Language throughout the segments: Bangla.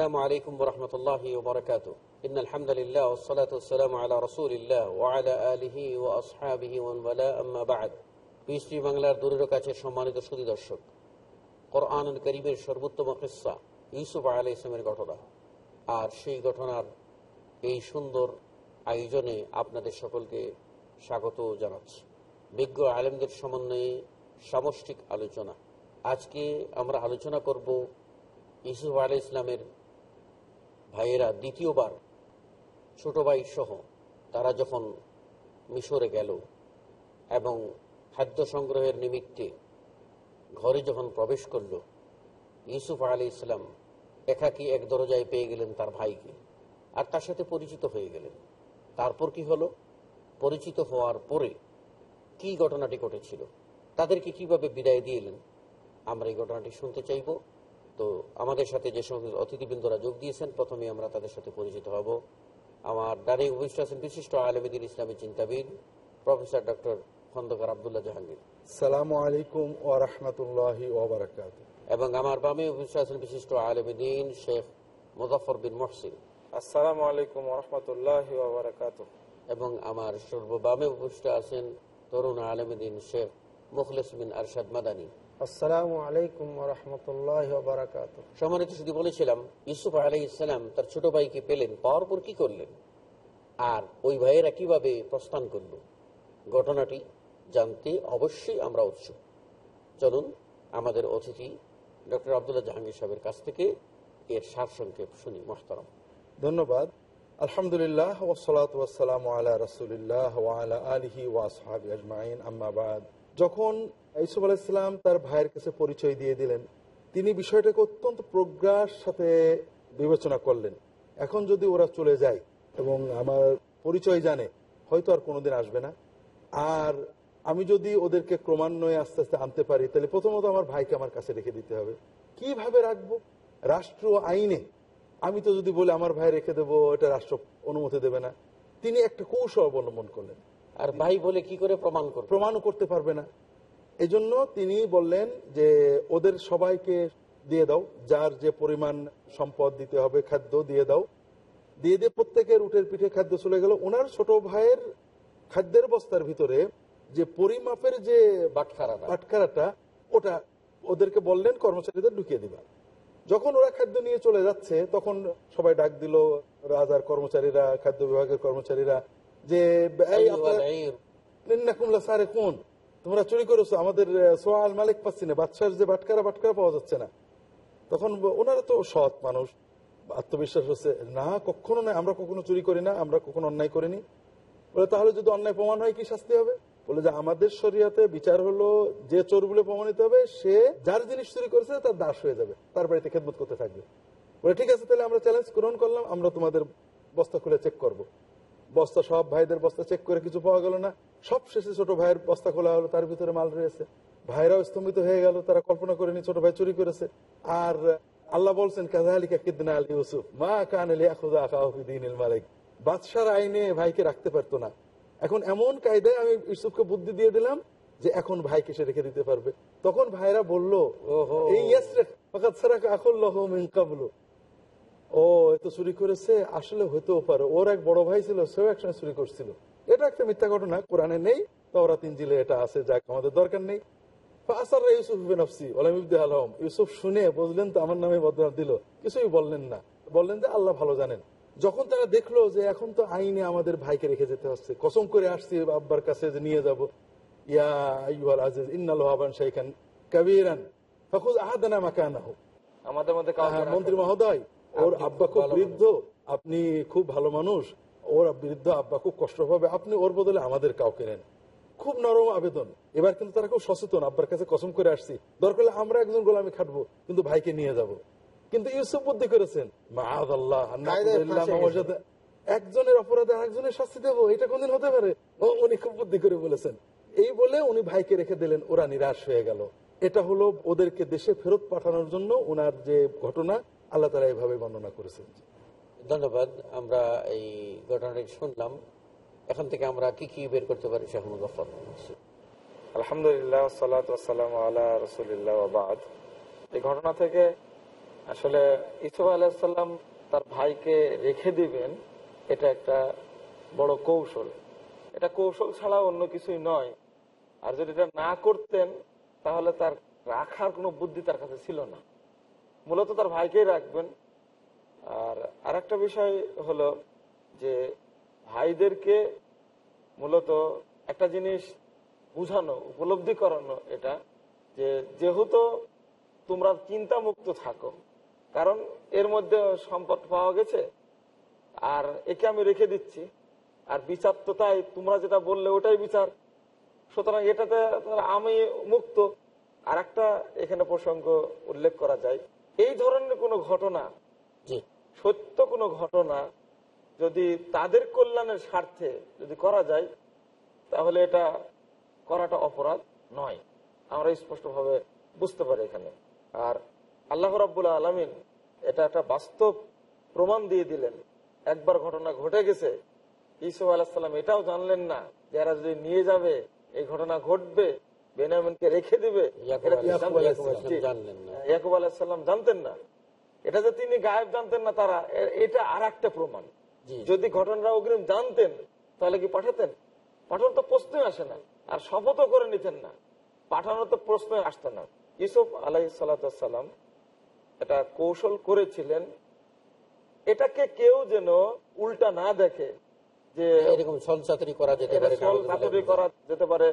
السلام عليكم ورحمة الله وبركاته إن الحمد لله والصلاة والسلام على رسول الله وعلى آله وأصحابه ومن والاه أما بعد পিএসটি বাংলার দূরের কাছে সম্মানিত সুদী দর্শক কোরআন করিমের সর্বোত্তম কিসা ইউসুফ আলাই ইসলামের ঘটনা আর সেই ঘটনার এই সুন্দর আয়োজনে আপনাদের সকলকে স্বাগত জানাচ্ছি বিজ্ঞ আলেমদের সমন্বয়ে সামষ্টিক আলোচনা আজকে আমরা আলোচনা করব ইসুফ আলাই ইসলামের ভাইয়েরা দ্বিতীয়বার ছোট ভাই সহ তারা যখন মিশরে গেল এবং খাদ্য সংগ্রহের নিমিত্তে ঘরে যখন প্রবেশ করল, ইউসুফ আলী ইসলাম একাকি এক দরজায় পেয়ে গেলেন তার ভাইকে আর তার সাথে পরিচিত হয়ে গেলেন। তারপর কি হলো? পরিচিত হওয়ার পরে কি ঘটনাটি ঘটেছিল? তাদেরকে কীভাবে বিদায় দিয়েলেন আমরা এই ঘটনাটি শুনতে চাইব। তো আমাদের সাথে যে সমস্ত অতিথিবৃন্দরা যোগ দিয়েছেন প্রথমে আমরা তাদের সাথে পরিচিত হব। আমার ডানে উপস্থিত আছেন বিশিষ্ট আলমদিন ইসলামী চিন্তাবিদ প্রফেসর ডক্টর খন্দকার আবদুল্লাহ জাহাঙ্গীর। সালামু আলাইকুম ও রহমতুল্লাহি ওবরাকাত এবং আমার বামে উপস্থিত আছেন বিশিষ্ট আলমদিন শেখ মুজফর বিন মহসিন। আসসালামু আলাইকুম রহমতুল্লাহ বারকাত এবং আমার সর্ববামে উপস্থিত আছেন তরুণ আলমদিন শেখ মুখলেস বিন আরশাদ মাদানী। আসসালামু আলাইকুম রহমতুল্লাহ বারকাত সম্মানিত শুধু বলেছিলাম ইউসুফ আলাই ইসলাম তার ছোট ভাইকে পেলেন পাওয়ার পর কি করলেন? আর ওই ভাইয়েরা কীভাবে প্রস্থান করল? ঘটনাটি জানতে অবশ্যই আমরা উৎসুক। চলুন আমাদের অতিথি ডক্টর আবদুল্লাহ জাহাঙ্গীর সাহেবের কাছ থেকে এর সারসংক্ষেপ শুনি মোহতারাম। ধন্যবাদ। আলহামদুলিল্লাহ ওসলাত ওয়াসালাম আলা রসুলিল্লাহ আলিহি ওয়াসহাবি আজমাইন আম্মাবাদ যখন ইসুফ আলাইসালাম তার ভাইয়ের কাছে পরিচয় দিয়ে দিলেন, তিনি বিষয়টাকে অত্যন্ত প্রজ্ঞার সাথে বিবেচনা করলেন। এখন যদি ওরা চলে যায় এবং আমার পরিচয় জানে, হয়তো আর কোনোদিন আসবে না। আর আমি যদি ওদেরকে ক্রমান্বয়ে আস্তে আস্তে আনতে পারি, তাহলে প্রথমত আমার ভাইকে আমার কাছে রেখে দিতে হবে। কীভাবে রাখব? রাষ্ট্র আইনে। আমি তো যদি বলি, আমার ভাই রেখে দেবো, এটা রাষ্ট্র অনুমতি দেবে না। তিনি একটা কৌশল অবলম্বন করলেন। আর ভাই বলে কি করে প্রমাণ করবে? প্রমাণও করতে পারবে না। এজন্য তিনি বললেন যে ওদের সবাইকে দিয়ে দাও। যার যে পরিমাণ সম্পদ দিতে হবে খাদ্য দিয়ে দাও। দিয়ে দিয়ে প্রত্যেকের উটের পিঠে খাদ্য চলে গেল। ওনার ছোট ভাইয়ের খাদ্যের বস্তার ভিতরে যে পরিমাপের যে বাটখারা বাটখারাটা ওটা ওদেরকে বললেন কর্মচারীদের ঢুকিয়ে দিবা। যখন ওরা খাদ্য নিয়ে চলে যাচ্ছে তখন সবাই ডাক দিল রাজার কর্মচারীরা খাদ্য বিভাগের কর্মচারীরা যে এই তোমরা চুরি করেছ আমাদের সোয়াল মালিক পাচ্ছি না বাদশার যে বাটকারা বাটকারা পাওয়া যাচ্ছে না। তখন ওনারা তো সৎ মানুষ। আত্মবিশ্বাস হচ্ছে না কখনো না আমরা কখনো চুরি করি না আমরা কখনো অন্যায় করিনি। বলে তাহলে যদি অন্যায় প্রমাণ হয় কি শাস্তি হবে? বলে যে আমাদের শরিয়াতে বিচার হলো যে চোর বলে প্রমাণিত হবে সে যার জিনিস চুরি করেছে তার দাস হয়ে যাবে তার বাড়িতে খেদমত করতে থাকবে। বলে ঠিক আছে তাহলে আমরা চ্যালেঞ্জ গ্রহণ করলাম আমরা তোমাদের বস্তা খুলে চেক করব। বস্তা সব ভাইদের বস্তা চেক করে কিছু পাওয়া গেল না। সব শেষে ছোট ভাইয়ের বস্তা খোলা হলো তার ভিতরে মাল রয়েছে। ভাইরাও স্তম্ভিত হয়ে গেল তারা কল্পনা করেনি ছোট ভাই চুরি করেছে। আর আল্লাহ বলছেন কাজালিকা কিদনা আল ইউসুফ মা কান মালিক। বাদশার আইনে ভাইকে রাখতে পারতো না। এখন এমন কায়দায় আমি ইউসুফকে বুদ্ধি দিয়ে দিলাম যে এখন ভাইকে সে রেখে দিতে পারবে। তখন ভাইরা বলল। এই সারাকা মিন এত চুরি করেছে আসলে হইতেও পারে। ওর এক বড় ভাই ছিল সেও একসময় চুরি করছিল। এটা একটা মিথ্যা ঘটনা কোরআনে নেই তওরা তিন জিলে এটা আছে যাক আমাদের দরকার নেই। ইউসুফ শুনে বুঝলেন তো আমার নামে বদনাম দিল। কিছুই বললেন না। বললেন যে আল্লাহ ভালো জানেন। যখন তারা দেখল যে এখন তো আইনে আমাদের ভাইকে রেখে যেতে হচ্ছে কসম করে আসছি আব্বার কাছে যে নিয়ে যাব। ইয়া আইয়ুহাল আজিজ ইন্নাল শাইখান কাবীরান ফাখুজ আহাদানা মাকানাহু। আমাদের মধ্যে হ্যাঁ, মন্ত্রী মহোদয় ওর আব্বা খুব বৃদ্ধ। আপনি খুব ভালো মানুষ। ওর বৃদ্ধ আব্বা খুব কষ্ট পাবে। আপনি ওর বদলে আমাদের কাউকে নেন। খুব নরম আবেদন। এবার কিন্তু তারা খুব সচেতন। আব্বার কাছে কসম করে আসছি। দরকার হলে আমরা একজন গোলামি খাটবো কিন্তু ভাইকে নিয়ে যাব। কিন্তু ইউসুফ বুদ্ধি করেছেন। একজনের অপরাধে আরেকজনের শাস্তি দেবো এটা কোনদিন হতে পারে? ও উনি খুব বুদ্ধি করে বলেছেন। এই বলে উনি ভাইকে রেখে দিলেন ওরা নিরাশ হয়ে গেল। এটা হলো ওদেরকে দেশে ফেরত পাঠানোর জন্য ওনার যে ঘটনা আল্লাহ তারা এইভাবে বর্ণনা করেছেন। ধন্যবাদ আমরা এই ঘটনাটি শুনলাম। এখান থেকে আমরা কি কি বের করতে পারি শেখ মুজফর আলহামদুলিল্লাহ সালাম আল্লাহ রসুলিল্লাহ বাদ। এই ঘটনা থেকে আসলে ইসুফ আলাহিসাল্লাম তার ভাইকে রেখে দিবেন এটা একটা বড় কৌশল। এটা কৌশল ছাড়া অন্য কিছুই নয়। আর যদি এটা না করতেন তাহলে তার রাখার কোনো বুদ্ধি তার কাছে ছিল না। মূলত তার ভাইকেই রাখবেন। আর আরেকটা বিষয় হলো যে ভাইদেরকে মূলত একটা জিনিস বুঝানো, উপলব্ধি করানো এটা যে যেহেতু তোমরা চিন্তা মুক্ত থাকো, কারণ এর মধ্যে সম্পদ পাওয়া গেছে, আর একে আমি রেখে দিচ্ছি, আর বিচার তো তাই, তোমরা যেটা বললে ওটাই বিচার। সুতরাং এটাতে আমি মুক্ত। আর একটা এখানে প্রসঙ্গ উল্লেখ করা যায় এই ধরনের কোনো ঘটনা সত্য কোনো ঘটনা যদি তাদের কল্যাণের স্বার্থে যদি করা যায় তাহলে এটা করাটা অপরাধ নয়। আমরা স্পষ্টভাবে বুঝতে পারি এখানে। আর আল্লাহ রাবুল আলমিন এটা একটা বাস্তব প্রমাণ দিয়ে দিলেন। একবার ঘটনা ঘটে গেছে ইসুফ আলাহিসাল্লাম এটাও জানলেন না যে এরা যদি নিয়ে যাবে এই ঘটনা ঘটবে বেনামিনকে রেখে দিবে? ইয়াকুব। আলাহিসাল্লাম জানতেন না। এটা যে তিনি গায়েব জানতেন না তারা এটা আর একটা প্রমাণ যদি ঘটনাটা অগ্রিম জানতেন তাহলে কি পাঠাতেন? পাঠানোর তো প্রশ্নই আসে না। আর শপথও করে নিতেন না। পাঠানোর তো প্রশ্নই আসতো না। ইসুফ আলাই সালাম এটা কৌশল করেছিলেন। এটাকে কেউ যেন উল্টা না দেখে যে এরকম ছলচাতুরি করা যেতে পারে ছল চাতুরি করা যেতে পারে।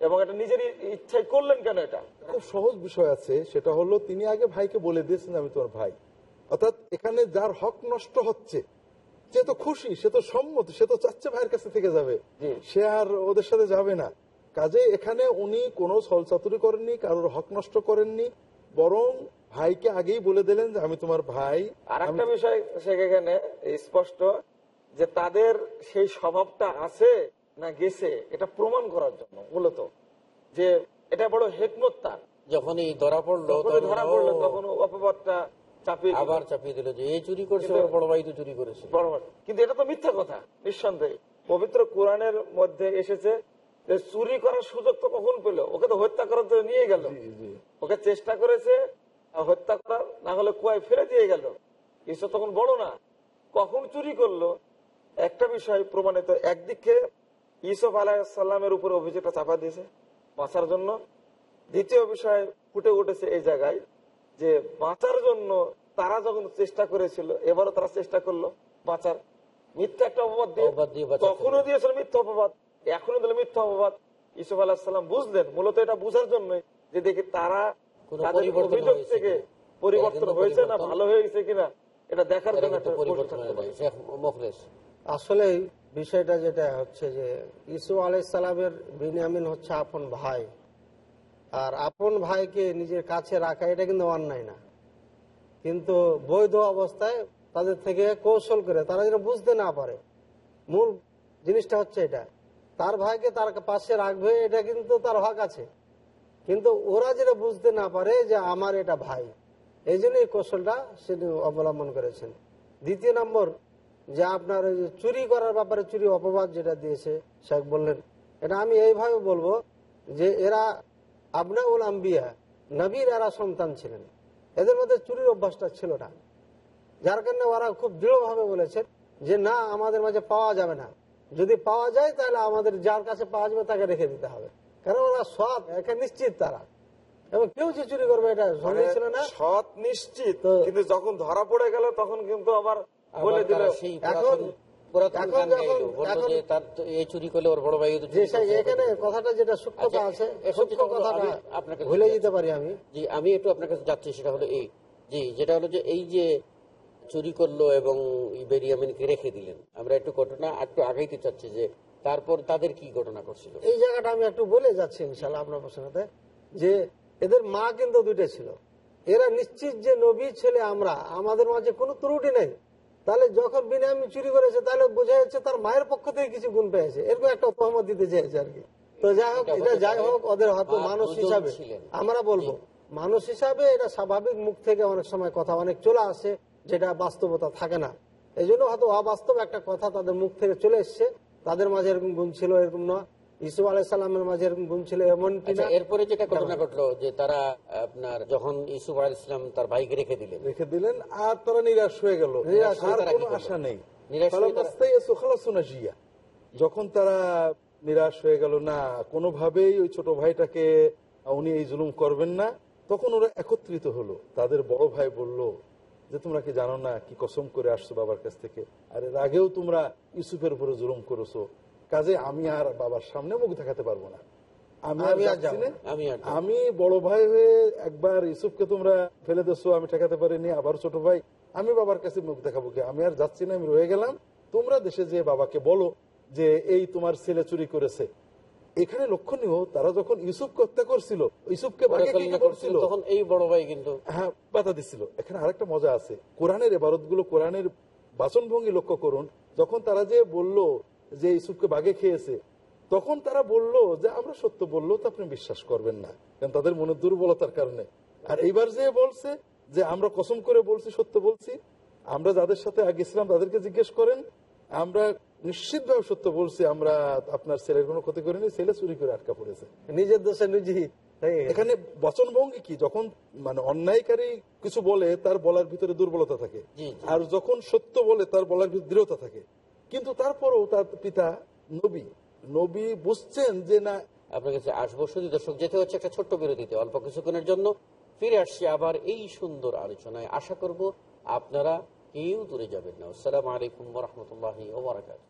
এবং এটা নিজেরই ইচ্ছাই করলেন কেন এটা? খুব সহজ বিষয় আছে সেটা হলো তিনি আগে ভাইকে বলে দিয়েছেন আমি তোমার ভাই। অর্থাৎ এখানে যার হক নষ্ট হচ্ছে সে তো খুশি সে তো সম্মত সে তো চাচ্ছে ভাইয়ের কাছে থেকে যাবে। সে আর ওদের সাথে যাবে না। কাজে এখানে উনি কোনো ছলচাতুরি করেননি কারোর হক নষ্ট করেননি বরং ভাইকে আগেই বলে দিলেন যে আমি তোমার ভাই। আর একটা বিষয় সেখানে স্পষ্ট যে তাদের সেই স্বভাবটা আছে না গেছে এটা প্রমাণ করার জন্য মূলত। যে এটা বড় হেকমত তার। যখনই ধরা পড়ল ধরা পড়ল তখন অপবাদটা চাপিয়ে আবার চাপিয়ে দিল যে এই চুরি করছে ওর বড় ভাই তো চুরি করেছে। বড় বড়। কিন্তু এটা তো মিথ্যা কথা নিঃসন্দেহে। পবিত্র কোরআনের মধ্যে এসেছে যে চুরি করার সুযোগ তো কখন পেল? ওকে তো হত্যা করার জন্য নিয়ে গেল। ওকে চেষ্টা করেছে হত্যা করার না হলে কুয়ায় ফেলে দিয়ে গেল। ঈশ্বর তখন বড় না। কখন চুরি করল? একটা বিষয় প্রমাণিত একদিকে ইসফ আলাহিসাল্লামের উপরে অভিযোগটা চাপা দিয়েছে। বাঁচার জন্য। দ্বিতীয় বিষয় ফুটে উঠেছে এই জায়গায় যে বাঁচার জন্য তারা যখন চেষ্টা করেছিল এবারও তারা চেষ্টা করল বাঁচার। মিথ্যা একটা অপবাদ দিয়ে তখনও দিয়েছিল মিথ্যা অপবাদ এখনও দিল মিথ্যা অপবাদ। ইসুফ আলাহিসাল্লাম বুঝলেন মূলত এটা বুঝার জন্যই যে দেখি তারা তাদের অভিযোগ থেকে পরিবর্তন হয়েছে না ভালো হয়ে গেছে কিনা এটা দেখার জন্য আসলে বিষয়টা যেটা হচ্ছে যে ইসু আলাইসালামের বিনিয়ামিন হচ্ছে আপন ভাই। আর আপন ভাইকে নিজের কাছে রাখা, এটা কিন্তু অন্যায় না। কিন্তু বৈধ অবস্থায় তাদের থেকে কৌশল করে তারা যেন বুঝতে না পারে। মূল জিনিসটা হচ্ছে এটা। তার ভাইকে তার পাশে রাখবে, এটা কিন্তু তার হক আছে। কিন্তু ওরা যেটা বুঝতে না পারে যে আমার এটা ভাই। এই জন্য এই কৌশলটা সে অবলম্বন করেছেন। দ্বিতীয় নম্বর যে আপনার ওই চুরি করার ব্যাপারে চুরি অপবাদ যেটা দিয়েছে শেখ বললেন এটা আমি এইভাবে বলব যে এরা আবনাউল আম্বিয়া নবীর এরা সন্তান ছিলেন। এদের মধ্যে চুরির অভ্যাসটা ছিল না। যার কারণে ওরা খুব দৃঢ়ভাবে বলেছেন যে না আমাদের মাঝে পাওয়া যাবে না। যদি পাওয়া যায় তাহলে আমাদের যার কাছে পাওয়া যাবে তাকে রেখে দিতে হবে। কারণ ওরা সৎ একে নিশ্চিত তারা। এবং কেউ যে চুরি করবে এটা সন্দেহ ছিল না। মানে সৎ নিশ্চিত। কিন্তু যখন ধরা পড়ে গেল তখন কিন্তু আবার বলে দিল এখন আমি একটু আপনার কাছে যাচ্ছি সেটা হলো এই জি যেটা হলো যে এই যে চুরি করল এবং রেখে দিলেন আমরা একটু ঘটনা একটু আগাইতে চাচ্ছি যে তারপর তাদের কি ঘটনা করছিল এই জায়গাটা আমি একটু বলে যাচ্ছি ইনশাল্লাহ আপনার প্রশ্নতে যে এদের মা কিন্তু দুইটা ছিল। এরা নিশ্চিত যে নবী ছেলে আমরা আমাদের মাঝে কোনো ত্রুটি নেই। তাহলে যখন বিনামি চুরি করেছে তাহলে বোঝা যাচ্ছে তার মায়ের পক্ষ থেকে কিছু গুণ পেয়েছে। এরকম একটা তহমত দিতে চেয়েছে আর কি। তো যাই হোক এটা এটা যাই হোক ওদের হয়তো মানুষ হিসাবে আমরা বলব মানুষ হিসাবে এটা স্বাভাবিক মুখ থেকে অনেক সময় কথা অনেক চলে আসে যেটা বাস্তবতা থাকে না। এই জন্য হয়তো অবাস্তব একটা কথা তাদের মুখ থেকে চলে এসছে। তাদের মাঝে এরকম গুণ ছিল এরকম না ইসু আলাইসাল্লামের মাঝে গুণ ছিল এমন আচ্ছা কিনা এরপরে যেটা ঘটনা ঘটলো যে তারা আপনার যখন আল তার ভাইকে রেখে দিলেন। রেখে দিলেন আর তারা নিরাশ হয়ে গেল? আশা নেই। হয়ে। যখন তারা নিরাশ হয়ে গেল না কোনোভাবেই ওই ছোট ভাইটাকে উনি এই জুলুম করবেন না। তখন ওরা একত্রিত হলো। তাদের বড় ভাই বলল যে তোমরা কি জানো না কি কসম করে আসছো বাবার কাছ থেকে? আর এর আগেও তোমরা ইউসুফের উপরে জুলুম করেছ। কাজে আমি আর বাবার সামনে মুখ দেখাতে পারব না। আমি বড় ভাই হয়ে একবার ইউসুফকে তোমরা ফেলে দেছো আমি ঠেকাতে পারিনি আবার ছোট ভাই। আমি বাবার কাছে মুখ দেখাবো কি? আমি আর যাচ্ছি না আমি রয়ে গেলাম। তোমরা দেশে যে বাবাকে বলো যে এই তোমার ছেলে চুরি করেছে। এখানে লক্ষণীয় তারা যখন ইউসুফ হত্যা করছিল ইউসুফকে কে করছিল তখন এই বড় ভাই কিন্তু হ্যাঁ বাধা দিছিল। এখানে আরেকটা মজা আছে। কোরআনের এবারতগুলো কোরআনের বাচনভঙ্গি লক্ষ্য করুন। যখন তারা যে বলল যে ইসুফকে বাগে খেয়েছে তখন তারা বলল যে আমরা সত্য বললেও তো আপনি বিশ্বাস করবেন না কারণ তাদের মনে দুর্বলতার কারণে। আর এইবার যে বলছে যে আমরা কসম করে বলছি সত্য বলছি আমরা যাদের সাথে আগে ছিলাম তাদেরকে জিজ্ঞেস করেন আমরা নিশ্চিতভাবে সত্য বলছি আমরা আপনার ছেলের কোনো ক্ষতি করিনি ছেলে চুরি করে আটকা পড়েছে। নিজের দোষে নিজেই হয়ে গেছে। এখানে বচনভঙ্গি কি? যখন মানে অন্যায়কারী কিছু বলে তার বলার ভিতরে দুর্বলতা থাকে। আর যখন সত্য বলে তার বলার ভিতরে দৃঢ়তা থাকে। কিন্তু তারপরেও তার পিতা নবী। নবী বুঝছেন যে না আপনার কাছে আসব শুধু দর্শক যেতে হচ্ছে একটা ছোট্ট বিরতিতে অল্প কিছুক্ষণের জন্য ফিরে আসছি আবার এই সুন্দর আলোচনায়। আশা করব আপনারা কেউ দূরে যাবেন না। আসসালামু আলাইকুম রহমতুল্লাহ ওবরাকাত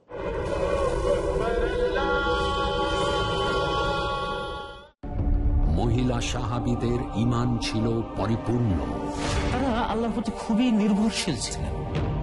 মহিলা সাহাবিদের ইমান ছিল পরিপূর্ণ। তারা আল্লাহর প্রতি খুবই নির্ভরশীল ছিলেন।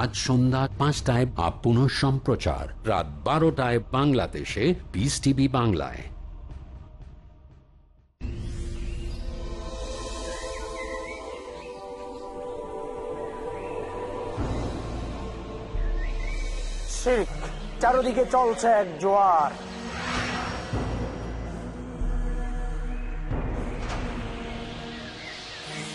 আজ সন্ধ্যা পাঁচটায় বা পুনঃ সম্প্রচার। রাত বারোটায় বাংলাদেশে পিস টিভি বাংলায়। চারদিকে চলছে এক জোয়ার।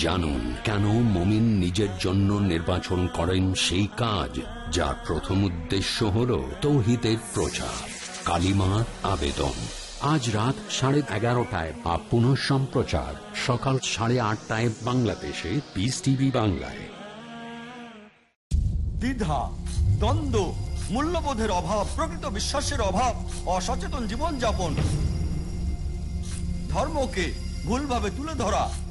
জানুন কেন মমিন নিজের জন্য নির্বাচন করেন সেই কাজ যার প্রথম উদ্দেশ্য হল তৌহিদের প্রচার। কালিমার আবেদন। আজ রাত সাড়ে এগারোটায় বা পুনঃ সম্প্রচার। সকাল সাড়ে আটটায় বাংলাদেশে। পিস টিভি বাংলায়। দ্বিধা, দ্বন্দ্ব, মূল্যবোধের অভাব, প্রকৃত বিশ্বাসের অভাব, অসচেতন জীবনযাপন। ধর্মকে ভুলভাবে তুলে ধরা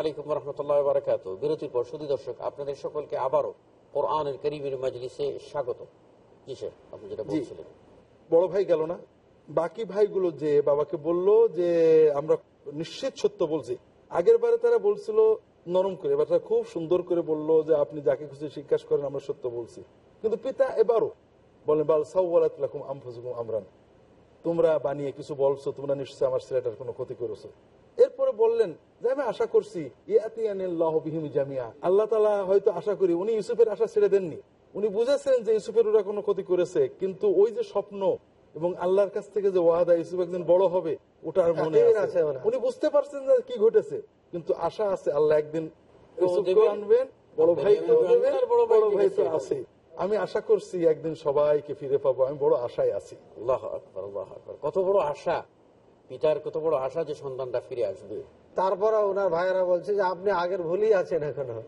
আলাইকুম রহমতুল্লাহ বারকাত বিরতির পর সুদী দর্শক আপনাদের সকলকে আবারও কোরআনের করিমের মজলিসে স্বাগত। জি স্যার আপনি যেটা বলছিলেন। বড় ভাই গেল না? বাকি ভাইগুলো যে বাবাকে বলল যে আমরা নিশ্চিত সত্য বলছি। আগের বারে তারা বলছিল নরম করে এবার তারা খুব সুন্দর করে বলল যে আপনি যাকে খুশি জিজ্ঞাসা করেন আমরা সত্য বলছি। কিন্তু পিতা এবারও বলেন বাল সাউলাকুম আমফুজুকুম আমরান। তোমরা বানিয়ে কিছু বলছো তোমরা নিশ্চয়ই আমার ছেলেটার কোনো ক্ষতি করেছ। এরপরে বললেন যে আমি আশা করছি জামিয়া। আল্লাহ তালা হয়তো আশা করি উনি ইউসুফের আশা ছেড়ে দেননি। উনি বুঝেছেন যে ইউসুফের ওরা কোনো ক্ষতি করেছে কিন্তু ওই যে স্বপ্ন এবং আল্লাহর কাছ থেকে যে ওয়াদা ইউসুফ একদিন বড় হবে ওটা আর মনে আছে। উনি বুঝতে পারছেন যে কি ঘটেছে কিন্তু আশা আছে আল্লাহ একদিন আনবেন বড় ভাই তো বড় ভাই বড় ভাই তো। আছে। আমি আশা করছি একদিন সবাইকে ফিরে পাবো আমি বড় আশায় আছি। আল্লাহ আকবর আল্লাহ আকবর। কত বড় আশা পিতার কত বড় আশা যে সন্তানটা ফিরে আসবে। তারপরে ওনার ভাইয়েরা বলছে যে আপনি আগের ভুলই আছেন এখনও।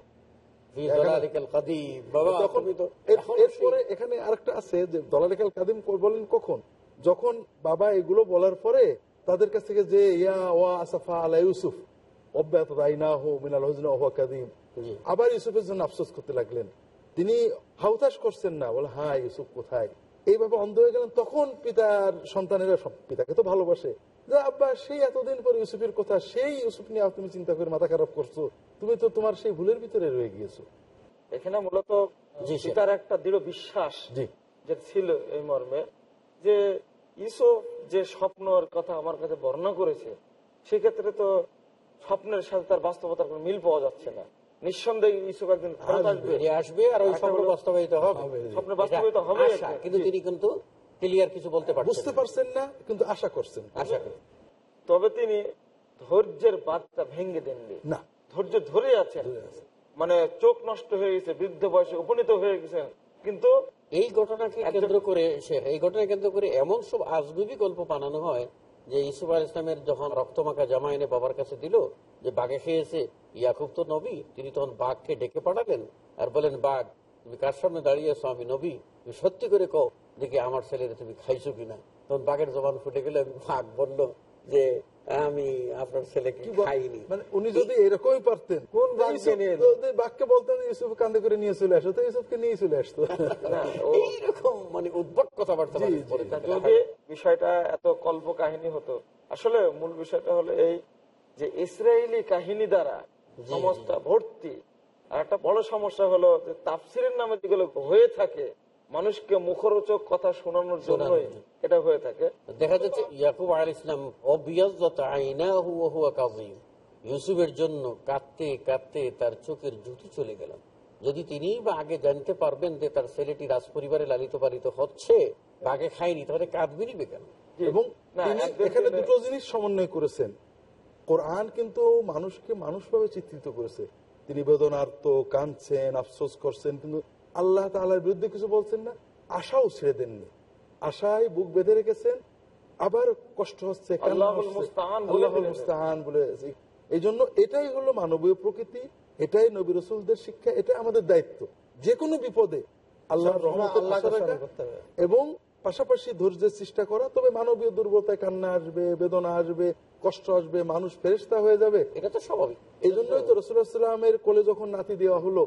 এখনও আরেকটা আছে যে দলালেখাল কাদিম বলেন কখন? যখন বাবা এগুলো বলার পরে তাদের কাছ থেকে যে ইয়া ওয়া আসাফা আলা ইউসুফ অব্যাত রাইনাহু মিনাল হুজনা ওয়া কাদিম। আবার ইউসুফের জন্য আফসোস করতে লাগলেন। তিনি হাউতাস করছেন না বলে হ্যাঁ ইউসুফ কোথায়? এইভাবে অন্ধ হয়ে গেলেন। তখন পিতার সন্তানেরা সব- পিতাকে তো ভালোবাসে। যে আব্বা সেই এতদিন পর ইউসুফের কথা সেই ইউসুফ নিয়ে তুমি চিন্তা করে মাথা খারাপ করছ। তুমি তো তোমার সেই ভুলের ভিতরে রয়ে গিয়েছো। এখানে মূলত। পিতার একটা দৃঢ় বিশ্বাস যে ছিল এই মর্মে যে ইসুফ যে স্বপ্নর কথা আমার কাছে বর্ণনা করেছে সেক্ষেত্রে তো স্বপ্নের সাথে তার বাস্তবতার কোনো মিল পাওয়া যাচ্ছে না। নিঃসন্দেহে ইসুফ একদিন আসবে আর ওই স্বপ্ন বাস্তবায়িত হবে। স্বপ্ন বাস্তবায়িত হবে কিন্তু তিনি কিন্তু ক্লিয়ার কিছু বলতে পারছেন বুঝতে পারছেন না কিন্তু আশা করছেন। আশা করি। তবে তিনি ধৈর্যের বাদটা ভেঙে দেননি। না। ধৈর্য ধরে আছেন। মানে চোখ নষ্ট হয়ে গেছে বৃদ্ধ বয়সে উপনীত হয়ে গেছেন। কিন্তু এই ঘটনাকে কেন্দ্র করে এই ঘটনাকে কেন্দ্র করে এমন সব আজগুবি গল্প বানানো হয় যে ইসুফ আল ইসলামের যখন রক্তমাখা জামা এনে বাবার কাছে দিল যে বাঘে খেয়েছে ইয়াকুব তো নবী তিনি তখন বাঘকে ডেকে পাঠালেন আর বলেন বাঘ তুমি কার সামনে দাঁড়িয়ে আছো? আমি নবী। তুমি সত্যি করে কও। দেখি আমার ছেলের তুমি খাইছো কিনা? তখন বাঘের জবান ফুটে গেলে বাঘ বলল যে আমি আপনার ছেলেকে খাইনি। মানে উনি যদি এরকমই পারতেন কোন যদি বাঘকে বলতেন ইউসুফ কান্দে করে নিয়ে চলে তো ইউসুফকে নিয়ে চলে আসতো। এইরকম মানে উদ্ভট কথাবার্তা। যদি বিষয়টা এত কল্প কাহিনী হতো আসলে মূল বিষয়টা হলো এই যে ইসরায়েলি কাহিনী দ্বারা সমস্ত ভর্তি। আর একটা বড় সমস্যা হলো যে তাফসিরের নামে যেগুলো হয়ে থাকে মানুষকে মুখরোচক কথা শোনানোর জন্যই এটা হয়ে থাকে। দেখা যাচ্ছে ইয়াকুব আল ইসলাম হুয়া। ইউসুফের জন্য কাঁদতে কাঁদতে তার চোখের জুতি চলে গেল। যদি তিনি বা আগে জানতে পারবেন যে তার ছেলেটি রাজপরিবারে লালিত পালিত হচ্ছে বা আগে খায়নি তাহলে কাঁদবেনই বেকেন এবং এখানে দুটো জিনিস সমন্বয় করেছেন। কোরআন কিন্তু মানুষকে মানুষভাবে চিত্রিত করেছে। তিনি বেদনার্ত কাঁদছেন আফসোস করছেন কিন্তু আল্লাহ তাআলার বিরুদ্ধে কিছু বলছেন না আশাও ছেড়ে দেননি। আশায় বুক বেঁধে রেখেছেন আবার কষ্ট হচ্ছে বলে এই জন্য এটাই হলো মানবীয় প্রকৃতি এটাই নবী রসুলদের শিক্ষা এটা আমাদের দায়িত্ব। যে কোনো বিপদে হবে। এবং পাশাপাশি ধৈর্যের চেষ্টা করা তবে মানবীয় দুর্বলতায় কান্না আসবে বেদনা আসবে কষ্ট আসবে মানুষ ফেরিস্তা হয়ে যাবে। এটা তো স্বাভাবিক। এই জন্যই তো রসুলামের কোলে যখন নাতি দেওয়া হলো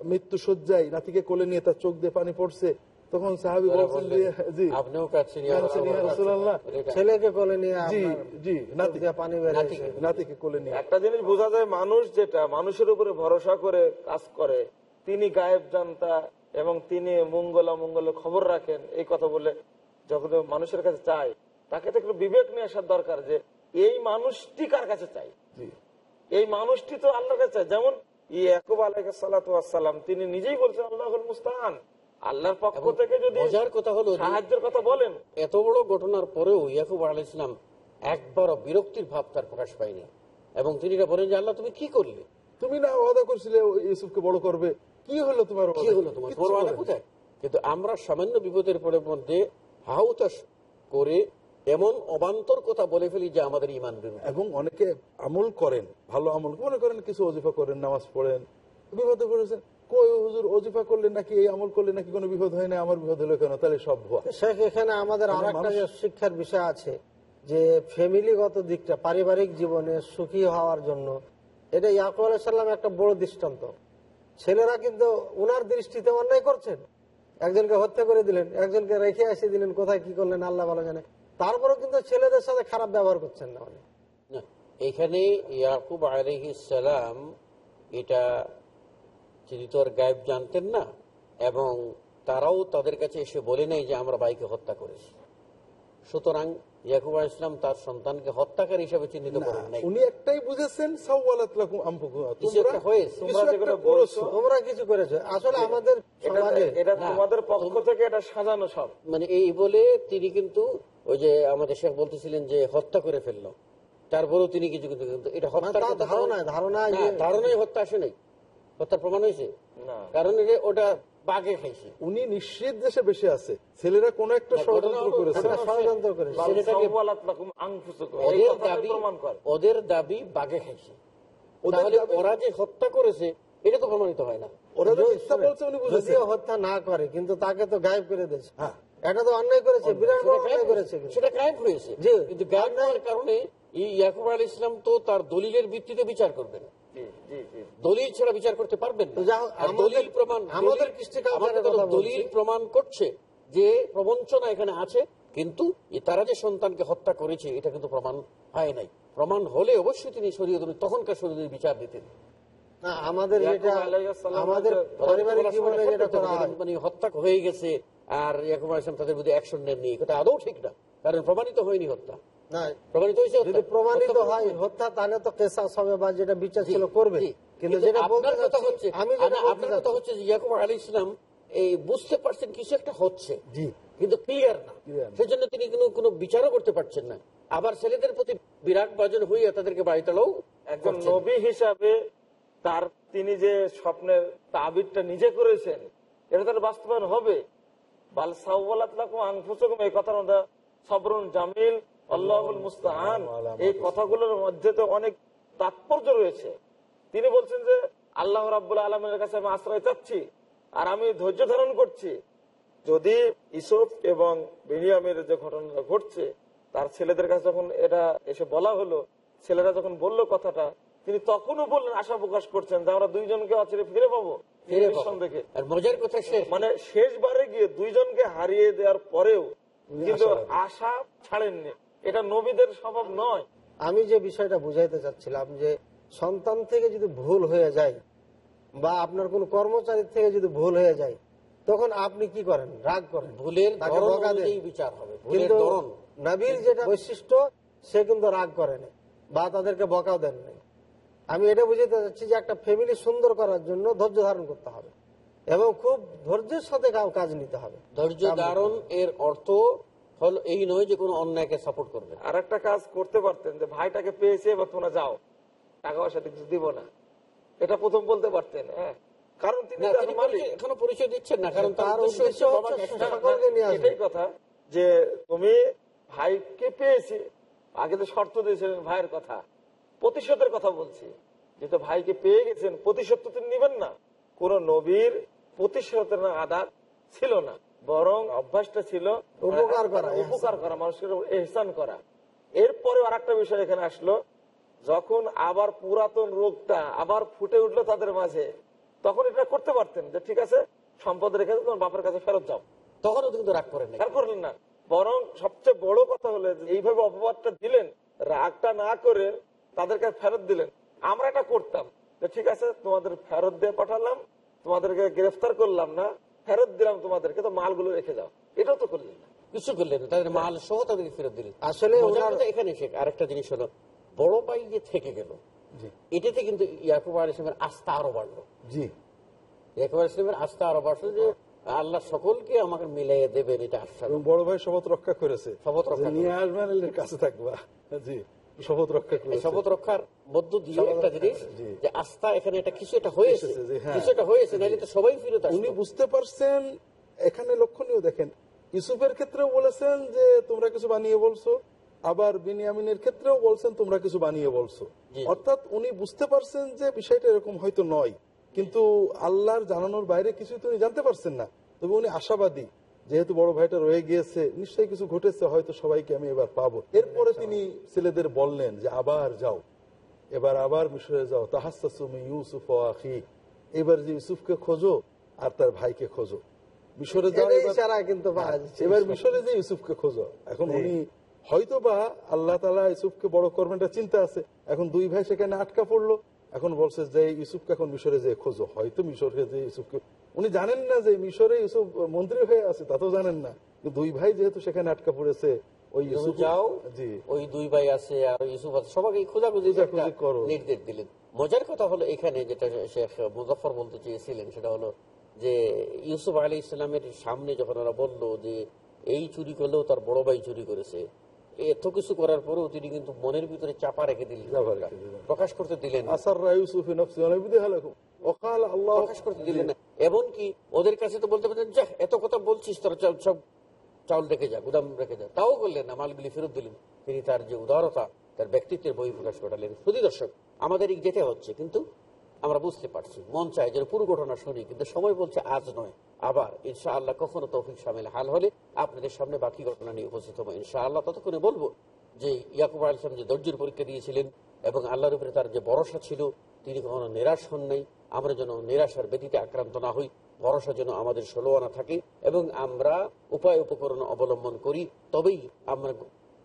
মৃত্যু সজ্জায় নাতিকে কোলে নিয়ে তার চোখ দিয়ে পানি পড়ছে তখন সাহাবি বলছেন জি আপনিও ইয়া। ছেলেকে কোলে নিয়ে জি জি চোখ নাতি দিয়ে পানি নাতিকে। কোলে নিয়ে। একটা জিনিস বোঝা যায় মানুষ যেটা মানুষের উপরে ভরসা করে কাজ করে তিনি গায়েব জানতা এবং তিনি মঙ্গল অমঙ্গলের খবর রাখেন এই কথা বলে যখন মানুষের কাছে চায় তাকে তো একটু বিবেক নিয়ে আসার দরকার যে এই মানুষটি কার কাছে চাই জি। এই মানুষটি তো আল্লাহর কাছে যেমন ইয়াকুব তিনি নিজেই বলছেন আল্লাহ মুস্তাহান। আল্লাহর পক্ষ এবং থেকে যদি কথা হলো সাহায্যের কথা বলেন। এত বড় ঘটনার পরেও ইয়াকুব আল ইসলাম একবারও বিরক্তির ভাব তার প্রকাশ পায়নি। এবং তিনি এটা বলেন যে আল্লাহ তুমি কি করলে? তুমি না ওয়াদা করছিলে ইউসুফকে বড় করবে। কি হলো তোমার কি হলো তোমার? কোথায়? কিন্তু আমরা সামান্য বিপদের পরে মধ্যে হাউতাস করে এমন অবান্তর কথা বলে ফেলি যে আমাদের ইমান এবং অনেকে আমল করেন ভালো আমল মনে করেন কিছু অজিফা করেন নামাজ পড়েন বিপদে পড়েছেন। হুজুর অজিফা করলে নাকি এই আমল করলে নাকি কোনো বিপদ হয় না আমার বিপদ হলো কেন? তাহলে সব ভুয়া। শেখ এখানে আমাদের আর একটা শিক্ষার বিষয় আছে যে ফ্যামিলিগত দিকটা পারিবারিক জীবনে সুখী হওয়ার জন্য। এটা ইয়াকুব আলাইসাল্লাম একটা বড় দৃষ্টান্ত। ছেলেরা কিন্তু উনার দৃষ্টিতে অন্যায় করছেন। একজনকে হত্যা করে দিলেন একজনকে রেখে আসে দিলেন কোথায় কি করলেন আল্লাহ ভালো জানে। তারপরেও কিন্তু ছেলেদের সাথে খারাপ ব্যবহার করছেন না অনেক এখানে ইয়াকুব সালাম এটা তিনি তো আর গায়েব জানতেন না এবং তারাও তাদের কাছে এসে বলে নাই যে আমরা ভাইকে হত্যা করেছি। সুতরাং ইয়াকুব আলাইহিস সালাম তার সন্তানকে হত্যাকারী হিসেবে চিহ্নিত করেন নাই। উনি একটাই বুঝেছেন সাওয়ালাত লাকুম আনফুকুম। কিছু তোমরা কিছু তোমরা একটা যেগুলো করেছ। তোমরা কিছু করেছ। আসলে আমাদের এটা সমাজে এটা না, তোমাদের পক্ষ থেকে এটা সাজানো সব। মানে এই বলে তিনি কিন্তু ওই যে আমাদের শেখ বলতেছিলেন যে হত্যা করে ফেলল। তারপরেও তিনি কিছু কিন্তু কিন্তু এটা কথা তো- ধারণা, ধারণা ধারণায় হত্যা আসে নাই হত্যার প্রমাণ হয়েছে। কারণ এটা ওটা বাঘে খাইছে। উনি নিশ্চিত দেশে বেশি আছে। ছেলেরা কোন একটা ষড়যন্ত্র করেছে। ষড়যন্ত্র করেছে। বাল ছেলেটাকে- সাওয়ালাত লাকুম আনফুসুকুম। এই ওদের দাবি খাইছে। ওরা যে হত্যা করেছে এটা তো প্রমাণিত হয় না। ওরা যে বলছে উনি বুঝেছেন হত্যা না করে কিন্তু তাকে তো গায়েব করে দিয়েছে। হ্যাঁ। এটা তো অন্যায় করেছে বিরাট বড় অন্যায় করেছে। সেটা গায়েব হয়েছে। জি। কিন্তু কারণে এই ইয়াকুব আলী ইসলাম তো তার দলিলের ভিত্তিতে বিচার করবেন। দলিল ছাড়া বিচার করতে পারবেন দলিল প্রমাণ আমাদের দলিল- প্রমাণ করছে যে প্রবঞ্চনা এখানে আছে কিন্তু তারা যে সন্তানকে হত্যা করেছে এটা কিন্তু প্রমাণ হয় নাই। প্রমাণ হলে অবশ্যই তিনি শরীয়ত তখনকার শরীরের বিচার দিতেন। না আমাদের যেটা আমাদের পারিবারিক জীবনে যেটা মানে হত্যা হয়ে গেছে আর ইয়াকুব সালাম তাদের বিরুদ্ধে অ্যাকশন নেননি। এটা আদৌ ঠিক না। কারণ প্রমাণিত হয়নি হত্যা। প্রমাণিত হয়েছে যদি প্রমাণিত হয় হত্যা তাহলে তো কেসাস হবে বা যেটা বিচার ছিল করবে। কিন্তু যেটা আপনার কথা হচ্ছে আমি যেটা না, বলতে আপনার কথা হচ্ছে যে ইয়াকুব আলী ইসলাম এই বুঝতে পারছেন কিছু একটা হচ্ছে। কিন্তু ক্লিয়ার না। সেজন্য তিনি কোনো কোনো বিচারও করতে পারছেন না। আবার ছেলেদের প্রতি বিরাট বাজন হইয়া তাদেরকে বাড়িতেও একজন নবী হিসাবে তার তিনি যে স্বপ্নের তাবিরটা নিজে করেছেন এটা তার বাস্তবায়ন হবে? বাল সাউওয়ালাত লাকুম আনফুসুকুম এই কথার মধ্যে সবরুন জামিল আল্লাহুল মুস্তাহান। এই কথাগুলোর মধ্যে তো অনেক তাৎপর্য রয়েছে। তিনি বলছেন যে আল্লাহ রাব্বুল আলমের কাছে আমি আশ্রয় চাচ্ছি আর আমি ধৈর্য ধারণ করছি। যদি ইসুফ এবং বেনিয়ামের যে ঘটনাটা ঘটছে তার ছেলেদের কাছে যখন এটা এসে বলা হলো ছেলেরা যখন বলল কথাটা তিনি তখনও বললেন আশা প্রকাশ করছেন যে আমরা দুইজনকে অচিরে ফিরে পাবো। ফিরে পাবো। আর মজার কথা মানে শেষবারে গিয়ে দুইজনকে হারিয়ে দেওয়ার পরেও কিন্তু আশা ছাড়েননি। এটা নবীদের স্বভাব নয়। আমি যে বিষয়টা বুঝাইতে চাচ্ছিলাম যে সন্তান থেকে যদি ভুল হয়ে যায় বা আপনার কোন কর্মচারী থেকে যদি ভুল হয়ে যায় তখন আপনি কি করেন? রাগ করেন? ভুলের বিচার হবে। কিন্তু নবীর যেটা বৈশিষ্ট্য সে কিন্তু রাগ করেনি বা তাদেরকে বকাও দেন নাই। আমি এটা বুঝাতে চাচ্ছি যে একটা ফ্যামিলি সুন্দর করার জন্য ধৈর্য ধারণ করতে হবে এবং খুব ধৈর্যের সাথে কাজ নিতে হবে। ধৈর্য ধারণ এর অর্থ হল এই নয় যে কোনো অন্যায়কে সাপোর্ট করবে। আর একটা কাজ করতে পারতেন যে ভাইটাকে পেয়েছে এবার তোমরা যাও টাকা পয়সা কিছু দিব না। এটা প্রথম বলতে পারতেন হ্যাঁ। কারণ তিনি তার মালিক। এখনও পরিচয় দিচ্ছেন না কারণ তার উদ্দেশ্য। এটাই কথা যে তুমি ভাইকে পেয়েছি আগে তো শর্ত দিয়েছিলেন ভাইয়ের কথা। প্রতিশোধের কথা বলছি। যেহেতু ভাইকে পেয়ে গেছেন প্রতিশোধ তো তিনি নেবেন না। কোন নবীর প্রতিশোধের আদাত ছিল না। বরং অভ্যাসটা ছিল উপকার করা, উপকার করা মানুষের এহসান করা। এরপরে আর একটা বিষয় এখানে আসলো। যখন আবার পুরাতন রোগটা আবার ফুটে উঠল তাদের মাঝে তখন এটা করতে পারতেন যে ঠিক আছে সম্পদ রেখে তোমার বাপের কাছে ফেরত যাও। তখনও কিন্তু রাগ করেন খেয়াল করলেন না। বরং সবচেয়ে বড় কথা হলো এইভাবে অপবাদটা দিলেন রাগটা না করে তাদেরকে ফেরত দিলেন। আমরা এটা করতাম। যে ঠিক আছে তোমাদের ফেরত দিয়ে পাঠালাম তোমাদেরকে গ্রেফতার করলাম না ফেরত দিলাম তোমাদেরকে তো মালগুলো রেখে যাও। এটাও তো করলেন না। কিছু করলেন তাদের মাল সহ তাদেরকে ফেরত দিলেন। আসলে এখানে শেখ আরেকটা জিনিস হলো বড় ভাই যে থেকে গেল এটাতে কিন্তু ইয়াকুব আলী ইসলামের আস্থা আরও বাড়লো। জি। ইয়াকুব আলী ইসলামের আস্থা আরও বাড়লো যে আল্লাহ সকলকে আমাকে মিলাইয়ে দেবেন এটা আশ্বাস। বড় ভাই শপথ রক্ষা করেছে। শপথ রক্ষা নিয়ে আসবেন কাছে থাকবা। জি। শপথ রক্ষা শপথ রক্ষার মধ্য দিয়ে একটা জিনিস যে আস্থা এখানে একটা কিছু একটা হয়েছে এসেছে যে হ্যাঁ। কিছু একটা হয়েছে নাহলে তো সবাই ফিরত উনি বুঝতে পারছেন এখানে লক্ষণীয় দেখেন ইউসুফের ক্ষেত্রেও বলেছেন যে তোমরা কিছু বানিয়ে বলছো। আবার বিনিয়ামিনের ক্ষেত্রেও বলছেন তোমরা কিছু বানিয়ে বলছো। অর্থাৎ উনি বুঝতে পারছেন যে বিষয়টা এরকম হয়তো নয়। কিন্তু আল্লাহর জানানোর বাইরে কিছু তো উনি জানতে পারছেন না। তবে উনি আশাবাদী। যেহেতু বড় ভাইটা রয়ে গিয়েছে নিশ্চয়ই কিছু ঘটেছে হয়তো সবাইকে আমি এবার পাবো। এরপরে তিনি ছেলেদের বললেন যে আবার যাও। এবার আবার মিশরে যাও। তাহাসুমি ইউসুফ আখি। এবার যে ইউসুফকে খোঁজো আর তার ভাইকে খোঁজো। মিশরে যাও কিন্তু এবার মিশরে যে ইউসুফকে খোঁজো। এখন উনি হয়তো বা আল্লাহ তালা ইউসুফকে বড় করবেন এটা চিন্তা আছে। এখন দুই ভাই সেখানে আটকা পড়ল। এখন বলছে যে ইউসুফকে এখন মিশরে যে খোঁজো। হয়তো মিশরে যে ইউসুফকে উনি জানেন না যে মিশরে ইউসুফ মন্ত্রী হয়ে আছে তা তো জানেন না দুই ভাই যেহেতু সেখানে আটকা পড়েছে ওই ইউসুফ যাও জি ওই দুই ভাই আছে আর ইউসুফ আছে সবাইকে খোঁজাখুঁজি করো। নির্দেশ দিলেন মজার কথা হলো এখানে যেটা শেখ মুজাফর বলতে চেয়েছিলেন সেটা হলো যে ইউসুফ আলী ইসলামের সামনে যখন ওরা বলল যে এই চুরি করলেও তার বড় ভাই চুরি করেছে এত কিছু করার পরেও তিনি কিন্তু মনের ভিতরে চাপা রেখে দিলেন। প্রকাশ করতে দিলেন। আসার ইউসুফ প্রকাশ করতে দিলেন না এমনকি ওদের কাছে তো বলতে পারতেন যা এত কথা বলছিস, তোরা সব চাউল রেখে যা, গুদাম রেখে যা। তাও করলেন না, মালগুলি ফেরত দিলেন। তিনি তার যে উদারতা, তার ব্যক্তিত্বের বই প্রকাশ ঘটালেন। শুধু দর্শক আমাদের যেতে হচ্ছে, কিন্তু আমরা বুঝতে পারছি, মন চায় যেন পুরো ঘটনা শুনি, কিন্তু সময় বলছে আজ নয়। আবার ইনশা আল্লাহ কখনো তৌফিক সামিল হাল হলে আপনাদের সামনে বাকি ঘটনা নিয়ে উপস্থিত হব। ইনশা আল্লাহ ততক্ষণে বলব যে, ইয়াকুব আলসালাম যে ধৈর্যের পরীক্ষা দিয়েছিলেন এবং আল্লাহর উপরে তার যে ভরসা ছিল, তিনি কখনো নিরাশ হন নাই। আমরা যেন নিরাশার ব্যতীতে আক্রান্ত না হই। ভরসা যেন আমাদের ষোলো আনা থাকে এবং আমরা উপায় উপকরণ অবলম্বন করি, তবেই আমরা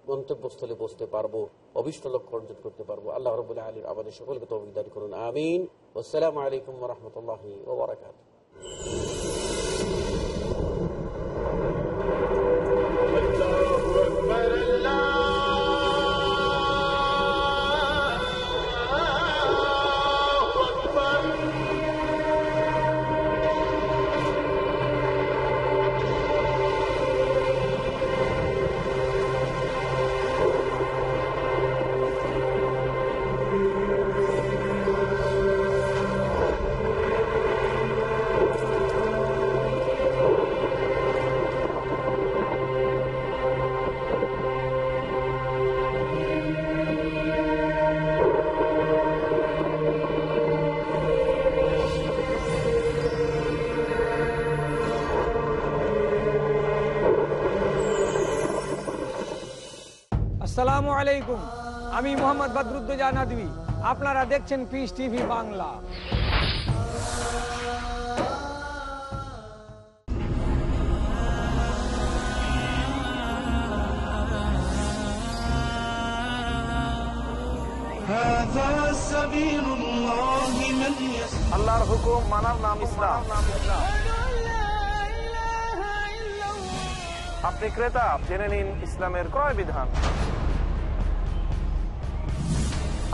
গন্তব্যস্থলে বসতে পারব, অভিষ্ট লক্ষ্য অর্জন করতে পারব। আল্লাহ রবুল্লাহ আলীর আমাদের সকলকে তৌফিক দান করুন। আমিন। আসসালামু আলাইকুম রহমতুল্লাহ ওবরাকাত আসসালামু আলাইকুম। আমি মোহাম্মদ বদরুদ্দোজা নদী আপনারা দেখছেন পিস টিভি বাংলা। আল্লাহর হুকুম মানার নাম ইসলাম। আপনি ক্রেতা, জেনে নিন ইসলামের ক্রয় বিধান।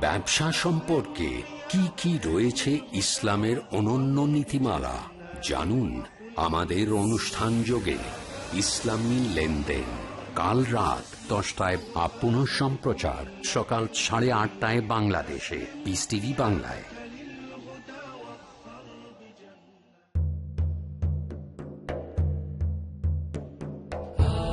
ব্যবসা সম্পর্কে কি কি রয়েছে ইসলামের অনন্য নীতিমালা, জানুন আমাদের অনুষ্ঠান যোগে ইসলামী লেনদেন। কাল রাত দশটায় আপন সম্প্রচার, সকাল সাড়ে আটটায় বাংলাদেশে। পিস টিভি বাংলায়।